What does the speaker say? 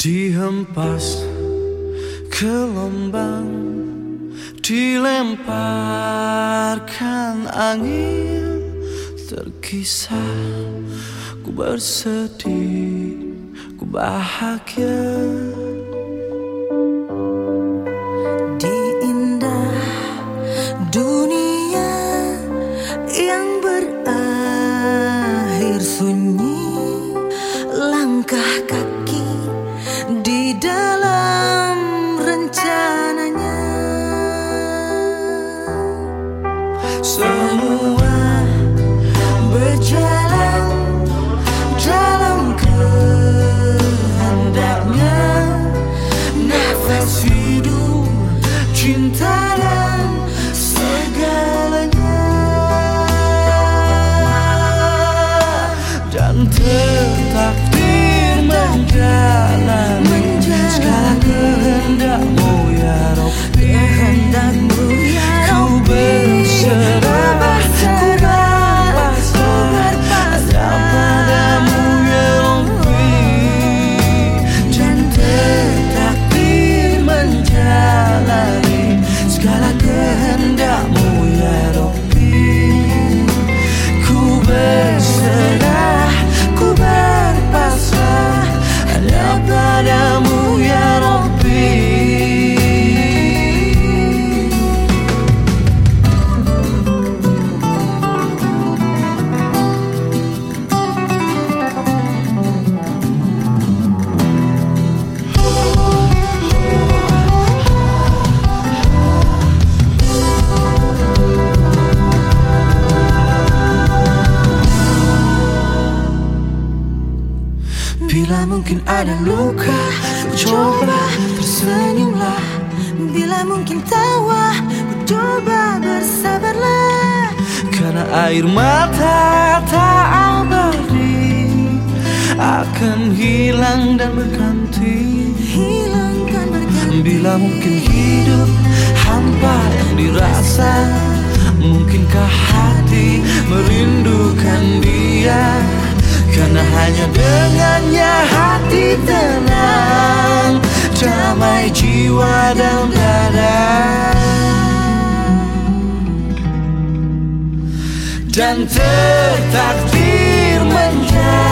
Dihempas gelombang Dilemparkan angin Terkisah Ku bersedih Ku bahagia. Di indah dunia Yang berakhir sunyi Langkah kaki di dalam rencananya. Semua Bila mungkin ada luka Ku coba tersenyumlah. Bila mungkin tawa Ku coba bersabarlah. Karena air mata tak abadi Akan hilang dan berganti. Hilangkan berganti. Bila mungkin hidup hampa yang dirasa Mungkinkah hati merindukan dia Karena hanya dengannya hati tenang Damai jiwa dan dada. Dan tertakdir menjalani